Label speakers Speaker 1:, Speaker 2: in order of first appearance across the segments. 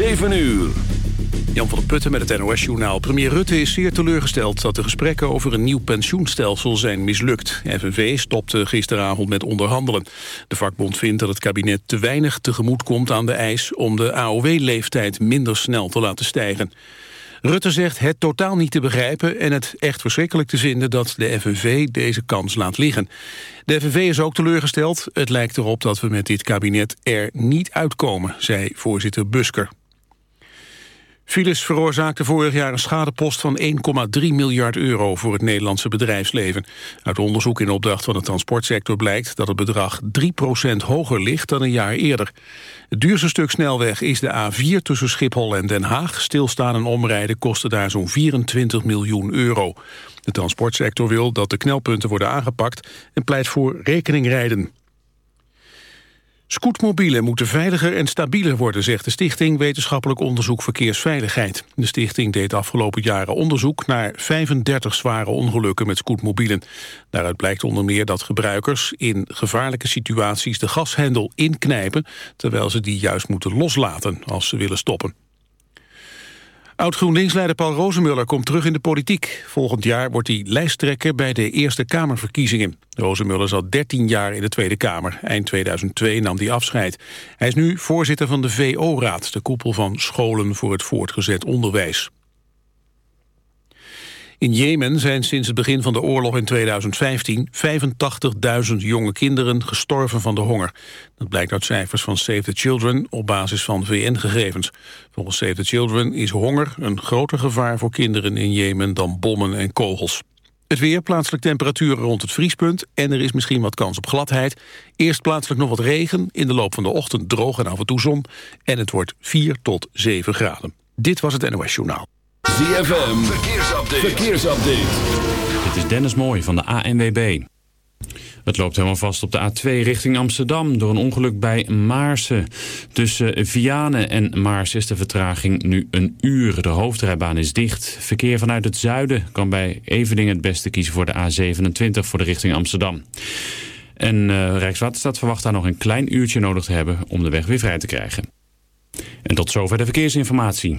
Speaker 1: 7 uur.
Speaker 2: Jan van der Putten met het NOS-journaal. Premier Rutte is zeer teleurgesteld dat de gesprekken over een nieuw pensioenstelsel zijn mislukt. FNV stopte gisteravond met onderhandelen. De vakbond vindt dat het kabinet te weinig tegemoet komt aan de eis om de AOW-leeftijd minder snel te laten stijgen. Rutte zegt het totaal niet te begrijpen en het echt verschrikkelijk te vinden dat de FNV deze kans laat liggen. De FNV is ook teleurgesteld. Het lijkt erop dat we met dit kabinet er niet uitkomen, zei voorzitter Busker. Files veroorzaakten vorig jaar een schadepost van 1,3 miljard euro voor het Nederlandse bedrijfsleven. Uit onderzoek in opdracht van de transportsector blijkt dat het bedrag 3% hoger ligt dan een jaar eerder. Het duurste stuk snelweg is de A4 tussen Schiphol en Den Haag. Stilstaan en omrijden kostte daar zo'n 24 miljoen euro. De transportsector wil dat de knelpunten worden aangepakt en pleit voor rekeningrijden. Scootmobielen moeten veiliger en stabieler worden, zegt de Stichting Wetenschappelijk Onderzoek Verkeersveiligheid. De stichting deed afgelopen jaren onderzoek naar 35 zware ongelukken met scootmobielen. Daaruit blijkt onder meer dat gebruikers in gevaarlijke situaties de gashendel inknijpen, terwijl ze die juist moeten loslaten als ze willen stoppen. Oud-GroenLinks-leider Paul Rozemuller komt terug in de politiek. Volgend jaar wordt hij lijsttrekker bij de Eerste Kamerverkiezingen. Rozemuller zat 13 jaar in de Tweede Kamer. Eind 2002 nam hij afscheid. Hij is nu voorzitter van de VO-raad, de koepel van scholen voor het voortgezet onderwijs. In Jemen zijn sinds het begin van de oorlog in 2015 85.000 jonge kinderen gestorven van de honger. Dat blijkt uit cijfers van Save the Children op basis van VN-gegevens. Volgens Save the Children is honger een groter gevaar voor kinderen in Jemen dan bommen en kogels. Het weer, plaatselijk temperaturen rond het vriespunt... en er is misschien wat kans op gladheid. Eerst plaatselijk nog wat regen, in de loop van de ochtend droog en af en toe zon... en het wordt 4 tot 7 graden. Dit was het NOS Journaal.
Speaker 1: ZFM, verkeersupdate. verkeersupdate.
Speaker 3: Dit is Dennis Mooij van de ANWB. Het loopt helemaal vast op de A2 richting Amsterdam door een ongeluk bij Maarsen. Tussen Vianen en Maarsen is de vertraging nu een uur. De hoofdrijbaan is dicht. Verkeer vanuit het zuiden kan bij Evening het beste kiezen voor de A27 voor de richting Amsterdam. En uh, Rijkswaterstaat verwacht daar nog een klein uurtje nodig te hebben om de weg weer vrij te krijgen. En tot zover de verkeersinformatie.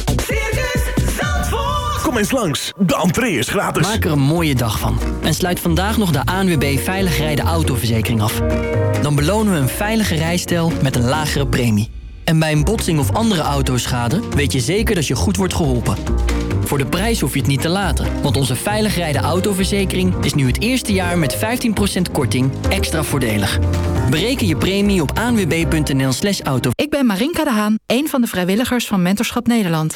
Speaker 4: Kom eens langs, de entree is gratis.
Speaker 5: Maak er een mooie dag van. En sluit vandaag nog de ANWB Veilig Rijden Autoverzekering af. Dan belonen we een veilige rijstijl met een lagere premie. En bij een botsing of andere autoschade weet je zeker dat je goed wordt geholpen. Voor de prijs hoef je het niet te laten. Want onze Veilig Rijden Autoverzekering is nu het eerste jaar met 15% korting extra voordelig. Bereken je premie op anwb.nl slash auto.
Speaker 6: Ik ben Marinka de Haan, een van de vrijwilligers van Mentorschap Nederland.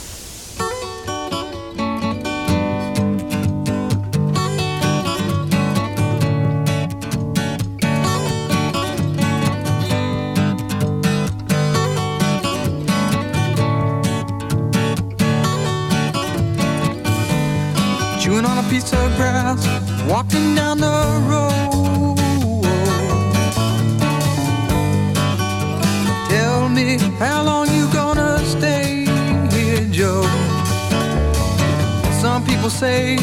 Speaker 7: Piece of grass, walking down the road. Tell me how long you gonna stay here, Joe. Some people say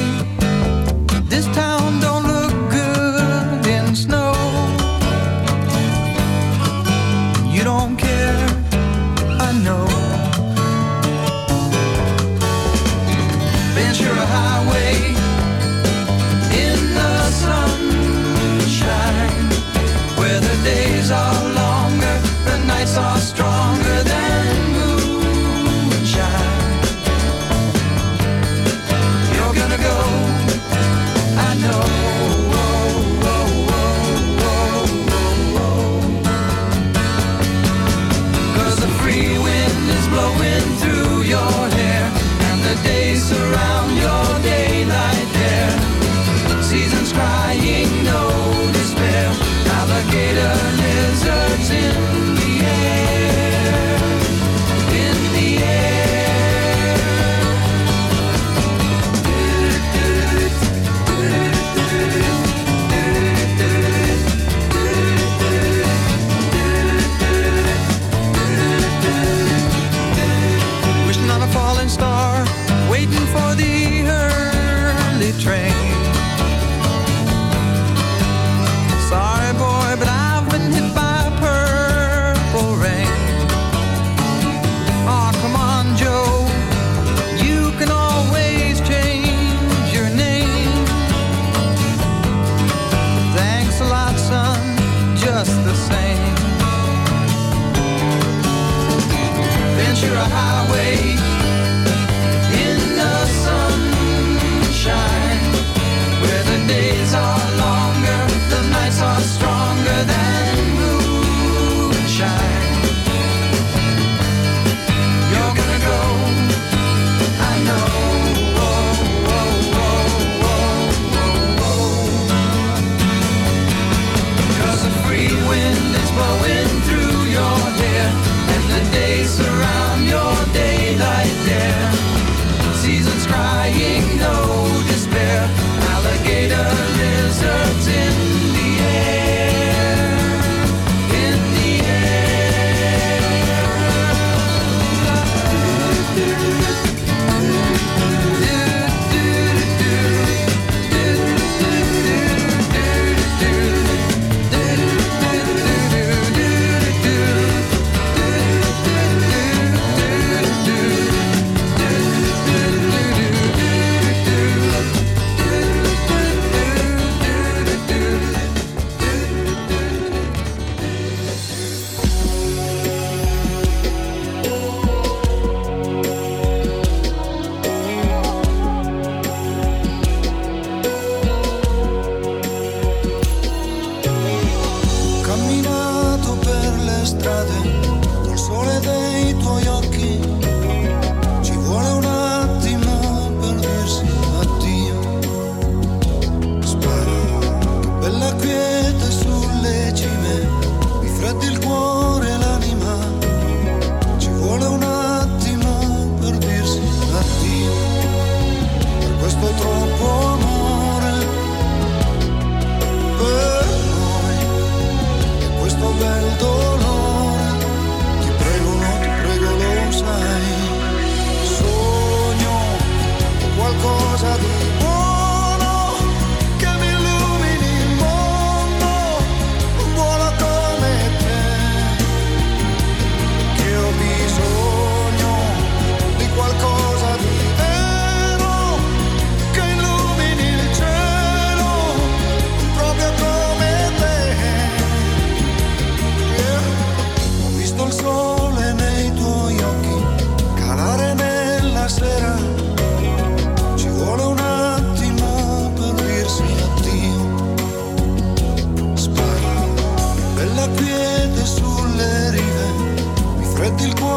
Speaker 8: Капельку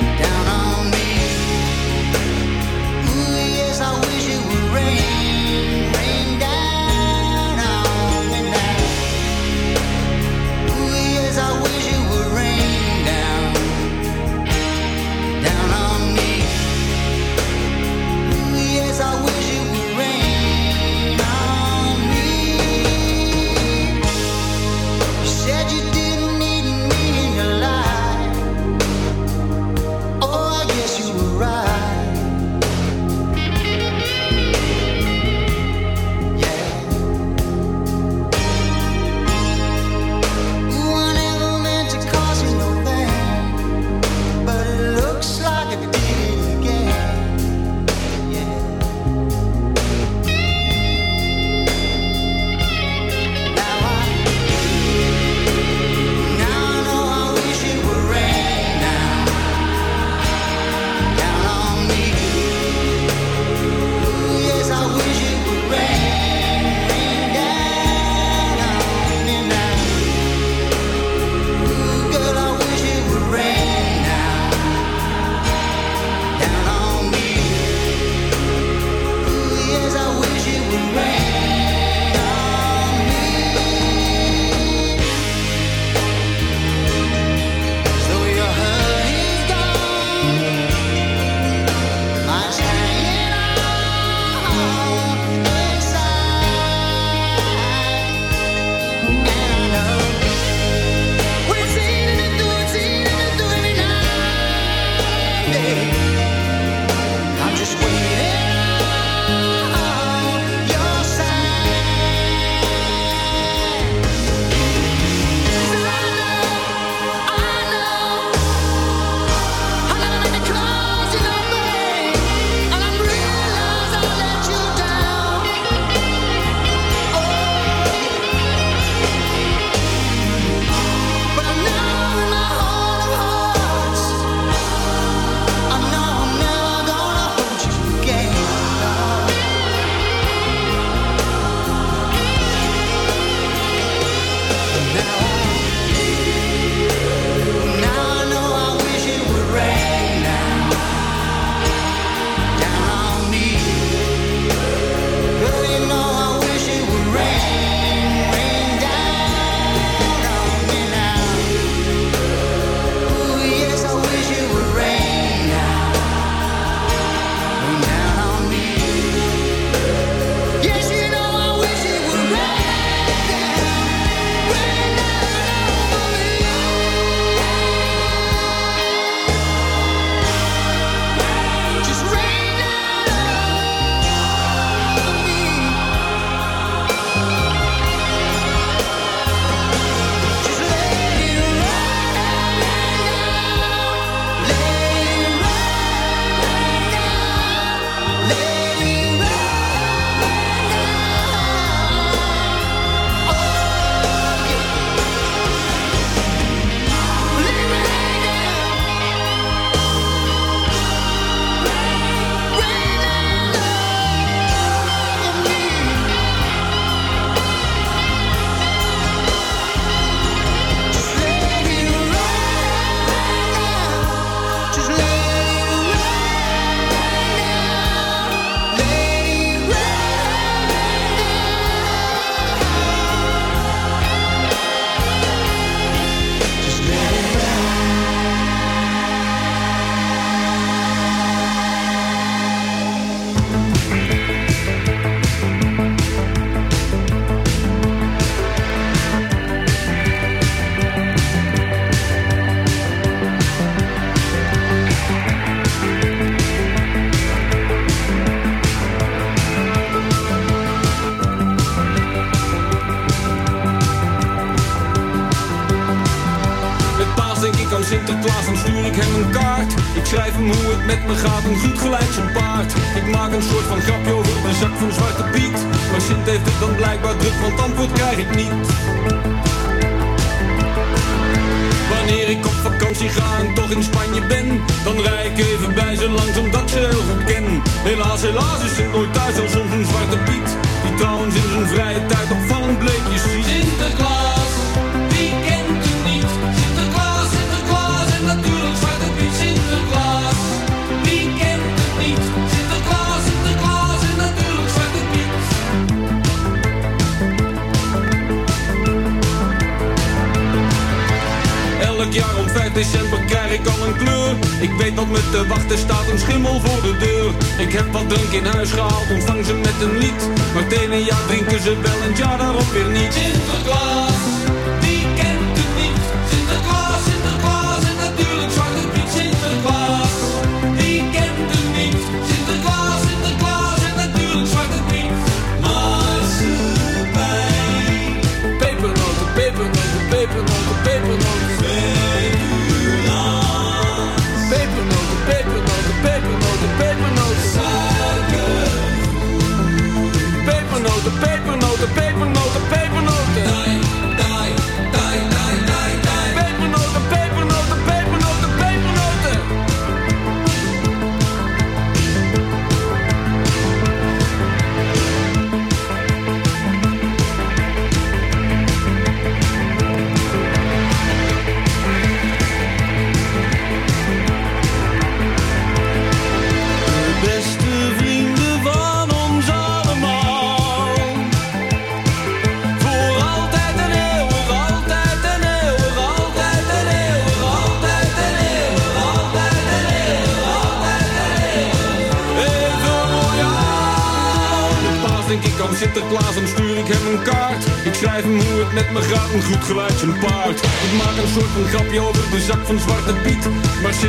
Speaker 8: down.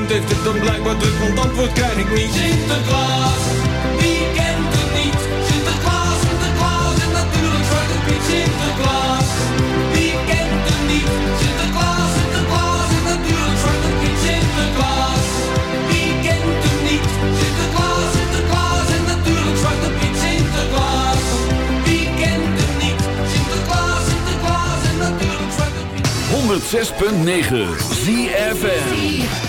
Speaker 8: kind heeft het dan blijkbaar druk, want antwoord krijg ik niet. Sinterklaas, wie kent het niet? Sinterklaas, Sinterklaas en natuurlijk Zwarte Piet. Sinterklaas, wie kent het niet? Sinterklaas, Sinterklaas en natuurlijk Zwarte Piet. Sinterklaas, wie kent het niet? Sinterklaas, Sinterklaas en natuurlijk Zwarte Piet. Sinterklaas, wie kent het niet? Sinterklaas, Sinterklaas en natuurlijk Zwarte Piet.
Speaker 1: 106.9
Speaker 9: ZFN